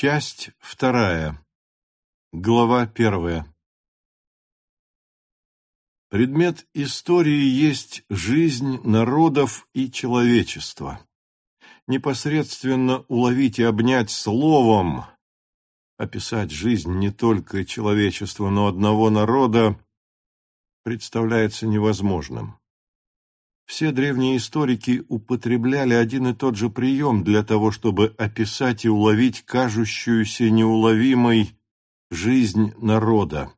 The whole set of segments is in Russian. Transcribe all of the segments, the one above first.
Часть вторая. Глава первая. Предмет истории есть жизнь народов и человечества. Непосредственно уловить и обнять словом, описать жизнь не только человечества, но одного народа, представляется невозможным. Все древние историки употребляли один и тот же прием для того, чтобы описать и уловить кажущуюся неуловимой жизнь народа.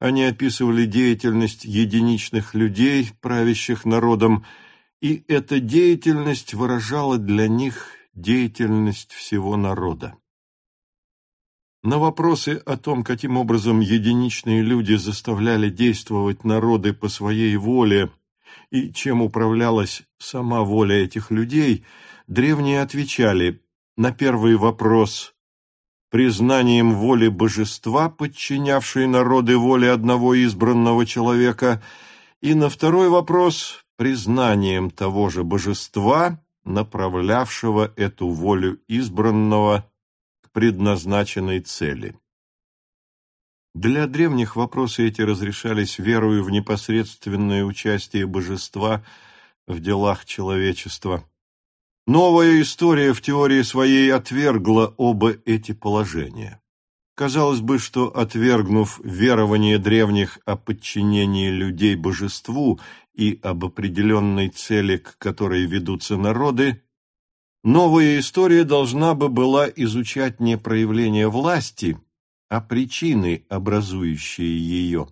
Они описывали деятельность единичных людей, правящих народом, и эта деятельность выражала для них деятельность всего народа. На вопросы о том, каким образом единичные люди заставляли действовать народы по своей воле – и чем управлялась сама воля этих людей, древние отвечали на первый вопрос признанием воли божества, подчинявшей народы воле одного избранного человека, и на второй вопрос признанием того же божества, направлявшего эту волю избранного к предназначенной цели. Для древних вопросы эти разрешались верою в непосредственное участие божества в делах человечества. Новая история в теории своей отвергла оба эти положения. Казалось бы, что, отвергнув верование древних о подчинении людей божеству и об определенной цели, к которой ведутся народы, новая история должна бы была изучать не проявление власти, а причины, образующие ее.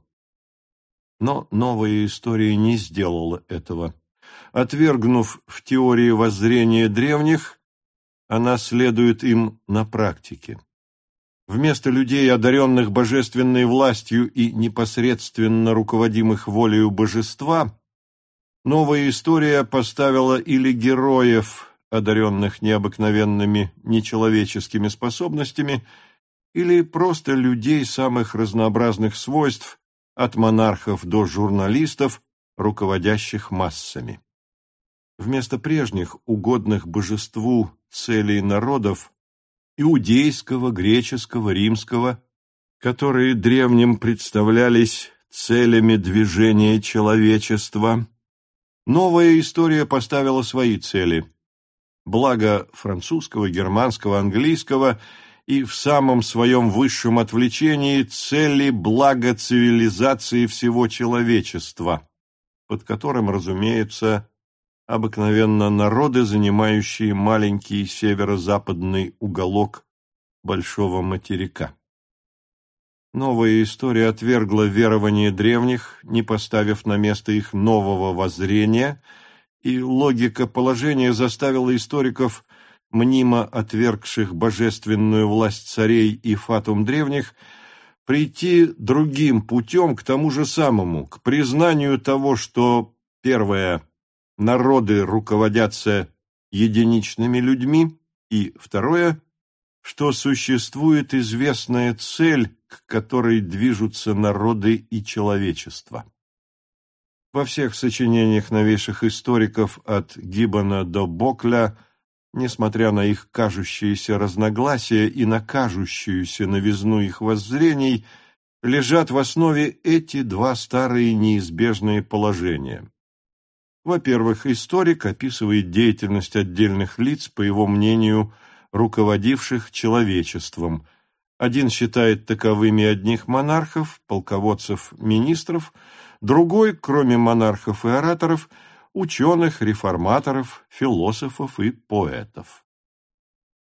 Но новая история не сделала этого. Отвергнув в теории воззрения древних, она следует им на практике. Вместо людей, одаренных божественной властью и непосредственно руководимых волею божества, новая история поставила или героев, одаренных необыкновенными нечеловеческими способностями, или просто людей самых разнообразных свойств, от монархов до журналистов, руководящих массами. Вместо прежних угодных божеству целей народов иудейского, греческого, римского, которые древним представлялись целями движения человечества, новая история поставила свои цели. Благо французского, германского, английского – и в самом своем высшем отвлечении цели блага цивилизации всего человечества, под которым, разумеется, обыкновенно народы, занимающие маленький северо-западный уголок большого материка. Новая история отвергла верование древних, не поставив на место их нового воззрения, и логика положения заставила историков – мнимо отвергших божественную власть царей и фатум древних, прийти другим путем к тому же самому, к признанию того, что, первое, народы руководятся единичными людьми, и, второе, что существует известная цель, к которой движутся народы и человечество. Во всех сочинениях новейших историков от Гиббона до Бокля – несмотря на их кажущиеся разногласия и на кажущуюся новизну их воззрений, лежат в основе эти два старые неизбежные положения. Во-первых, историк описывает деятельность отдельных лиц, по его мнению, руководивших человечеством. Один считает таковыми одних монархов, полководцев, министров, другой, кроме монархов и ораторов – ученых, реформаторов, философов и поэтов.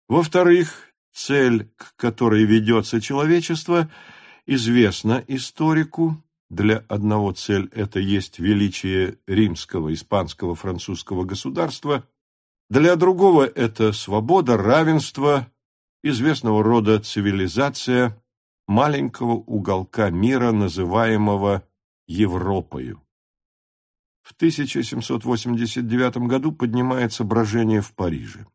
Во-вторых, цель, к которой ведется человечество, известна историку. Для одного цель – это есть величие римского, испанского, французского государства, для другого – это свобода, равенство, известного рода цивилизация маленького уголка мира, называемого Европою. В 1789 году поднимается брожение в Париже.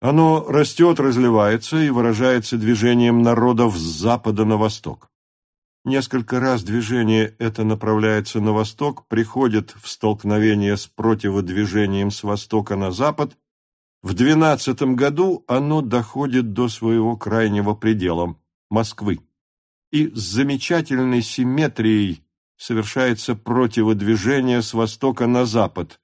Оно растет, разливается и выражается движением народов с запада на восток. Несколько раз движение это направляется на восток, приходит в столкновение с противодвижением с востока на запад В двенадцатом году оно доходит до своего крайнего предела – Москвы. И с замечательной симметрией совершается противодвижение с востока на запад,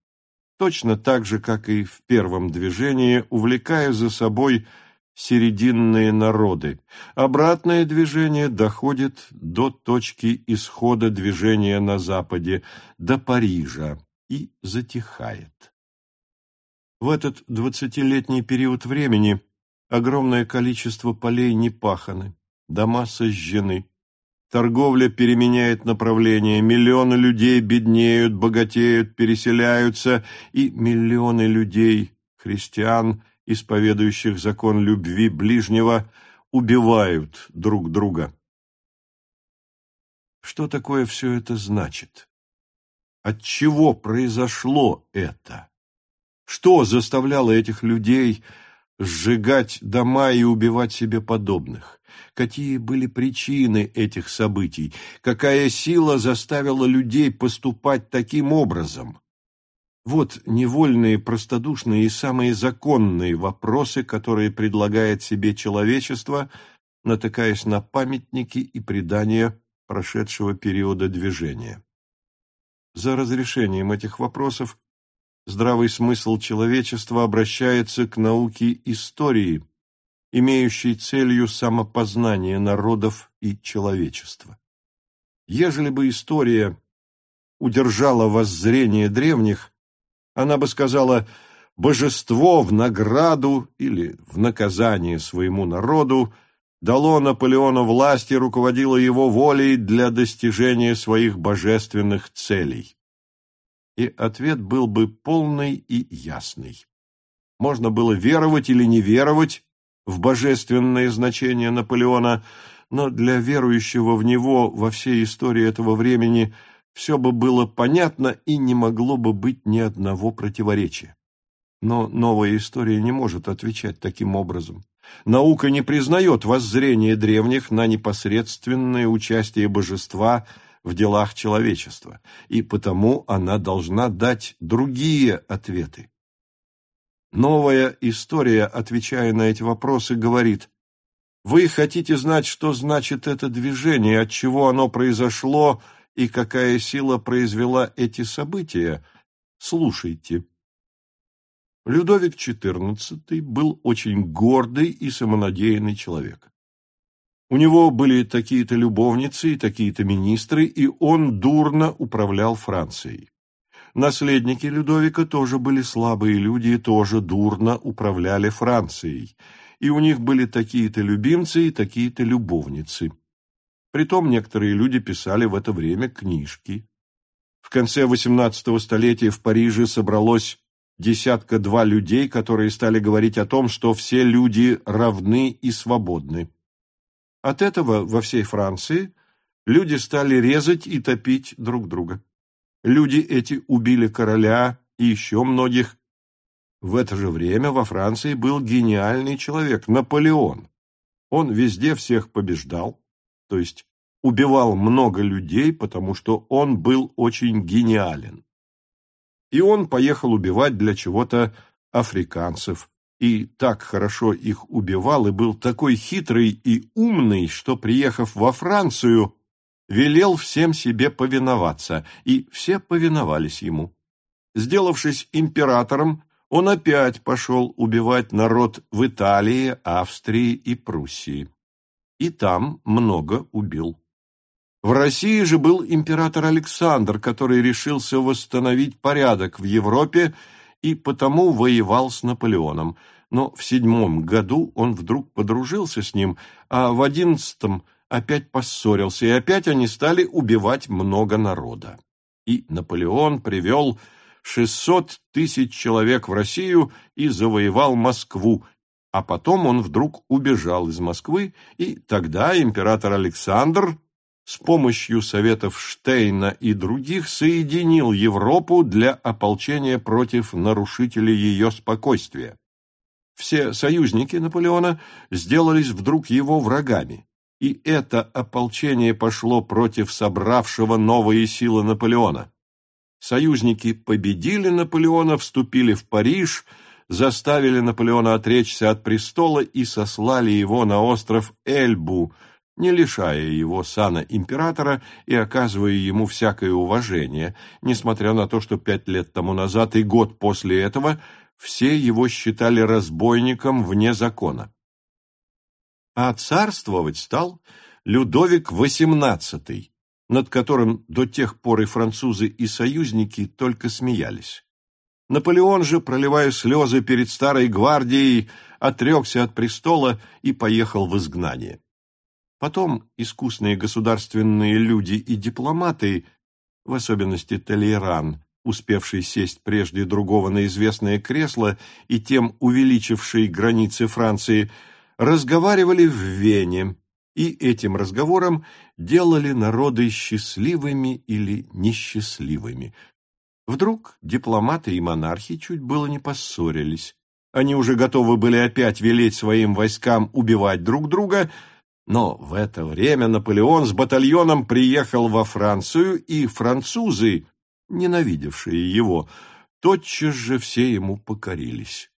точно так же, как и в первом движении, увлекая за собой серединные народы. Обратное движение доходит до точки исхода движения на западе, до Парижа, и затихает. В этот двадцатилетний период времени огромное количество полей не паханы, дома сожжены, Торговля переменяет направление, миллионы людей беднеют, богатеют, переселяются, и миллионы людей, христиан, исповедующих закон любви ближнего, убивают друг друга. Что такое все это значит? От чего произошло это? Что заставляло этих людей сжигать дома и убивать себе подобных? какие были причины этих событий, какая сила заставила людей поступать таким образом. Вот невольные, простодушные и самые законные вопросы, которые предлагает себе человечество, натыкаясь на памятники и предания прошедшего периода движения. За разрешением этих вопросов здравый смысл человечества обращается к науке истории – имеющий целью самопознание народов и человечества. Ежели бы история удержала воззрение древних, она бы сказала «божество в награду или в наказание своему народу дало Наполеону власть и руководило его волей для достижения своих божественных целей». И ответ был бы полный и ясный. Можно было веровать или не веровать, в божественное значение Наполеона, но для верующего в него во всей истории этого времени все бы было понятно и не могло бы быть ни одного противоречия. Но новая история не может отвечать таким образом. Наука не признает воззрение древних на непосредственное участие божества в делах человечества, и потому она должна дать другие ответы. Новая история, отвечая на эти вопросы, говорит, «Вы хотите знать, что значит это движение, от чего оно произошло и какая сила произвела эти события? Слушайте». Людовик XIV был очень гордый и самонадеянный человек. У него были такие-то любовницы и такие-то министры, и он дурно управлял Францией. Наследники Людовика тоже были слабые люди и тоже дурно управляли Францией, и у них были такие-то любимцы и такие-то любовницы. Притом некоторые люди писали в это время книжки. В конце XVIII столетия в Париже собралось десятка-два людей, которые стали говорить о том, что все люди равны и свободны. От этого во всей Франции люди стали резать и топить друг друга. Люди эти убили короля и еще многих. В это же время во Франции был гениальный человек, Наполеон. Он везде всех побеждал, то есть убивал много людей, потому что он был очень гениален. И он поехал убивать для чего-то африканцев, и так хорошо их убивал, и был такой хитрый и умный, что, приехав во Францию, велел всем себе повиноваться, и все повиновались ему. Сделавшись императором, он опять пошел убивать народ в Италии, Австрии и Пруссии. И там много убил. В России же был император Александр, который решился восстановить порядок в Европе и потому воевал с Наполеоном. Но в седьмом году он вдруг подружился с ним, а в одиннадцатом опять поссорился, и опять они стали убивать много народа. И Наполеон привел 600 тысяч человек в Россию и завоевал Москву, а потом он вдруг убежал из Москвы, и тогда император Александр с помощью советов Штейна и других соединил Европу для ополчения против нарушителей ее спокойствия. Все союзники Наполеона сделались вдруг его врагами и это ополчение пошло против собравшего новые силы Наполеона. Союзники победили Наполеона, вступили в Париж, заставили Наполеона отречься от престола и сослали его на остров Эльбу, не лишая его сана императора и оказывая ему всякое уважение, несмотря на то, что пять лет тому назад и год после этого все его считали разбойником вне закона. А царствовать стал Людовик XVIII, над которым до тех пор и французы, и союзники только смеялись. Наполеон же, проливая слезы перед старой гвардией, отрекся от престола и поехал в изгнание. Потом искусные государственные люди и дипломаты, в особенности Толейран, успевший сесть прежде другого на известное кресло и тем увеличивший границы Франции, разговаривали в Вене, и этим разговором делали народы счастливыми или несчастливыми. Вдруг дипломаты и монархи чуть было не поссорились. Они уже готовы были опять велеть своим войскам убивать друг друга, но в это время Наполеон с батальоном приехал во Францию, и французы, ненавидевшие его, тотчас же все ему покорились.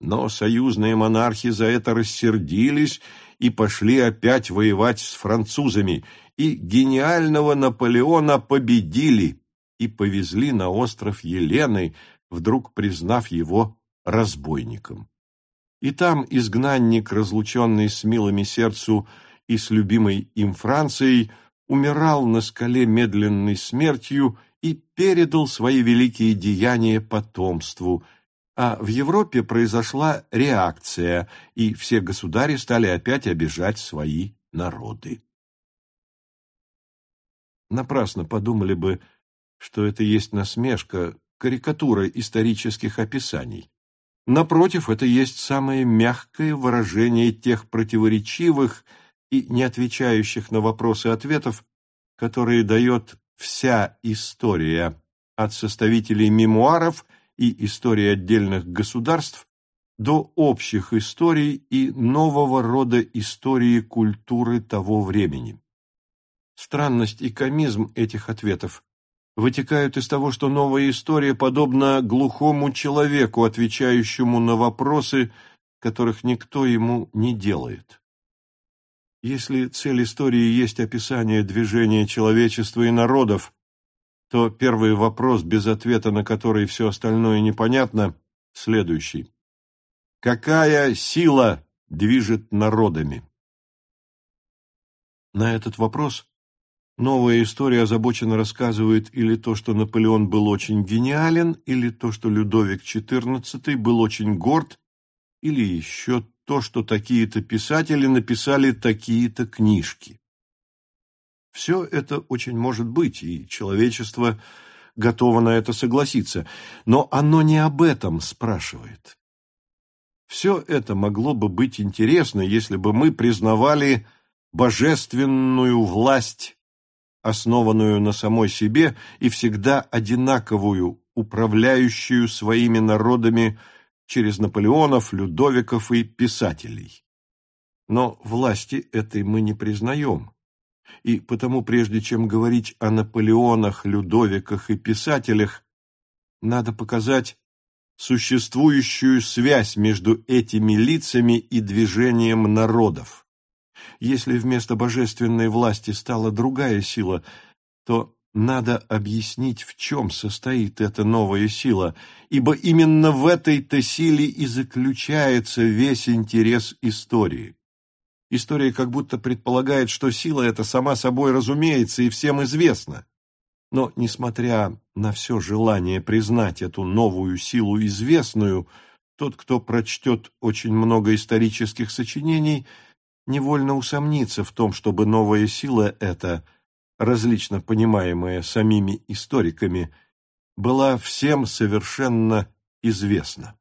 Но союзные монархи за это рассердились и пошли опять воевать с французами, и гениального Наполеона победили и повезли на остров Елены, вдруг признав его разбойником. И там изгнанник, разлученный с милыми сердцу и с любимой им Францией, умирал на скале медленной смертью и передал свои великие деяния потомству – а в Европе произошла реакция, и все государи стали опять обижать свои народы. Напрасно подумали бы, что это есть насмешка, карикатура исторических описаний. Напротив, это есть самое мягкое выражение тех противоречивых и не отвечающих на вопросы ответов, которые дает вся история от составителей мемуаров – и истории отдельных государств до общих историй и нового рода истории культуры того времени. Странность и комизм этих ответов вытекают из того, что новая история подобна глухому человеку, отвечающему на вопросы, которых никто ему не делает. Если цель истории есть описание движения человечества и народов, то первый вопрос, без ответа на который все остальное непонятно, следующий. Какая сила движет народами? На этот вопрос новая история озабоченно рассказывает или то, что Наполеон был очень гениален, или то, что Людовик XIV был очень горд, или еще то, что такие-то писатели написали такие-то книжки. Все это очень может быть, и человечество готово на это согласиться, но оно не об этом спрашивает. Все это могло бы быть интересно, если бы мы признавали божественную власть, основанную на самой себе и всегда одинаковую, управляющую своими народами через Наполеонов, Людовиков и писателей. Но власти этой мы не признаем и потому прежде чем говорить о Наполеонах, Людовиках и писателях, надо показать существующую связь между этими лицами и движением народов. Если вместо божественной власти стала другая сила, то надо объяснить, в чем состоит эта новая сила, ибо именно в этой-то силе и заключается весь интерес истории. История как будто предполагает, что сила эта сама собой разумеется и всем известна. Но, несмотря на все желание признать эту новую силу известную, тот, кто прочтет очень много исторических сочинений, невольно усомнится в том, чтобы новая сила эта, различно понимаемая самими историками, была всем совершенно известна.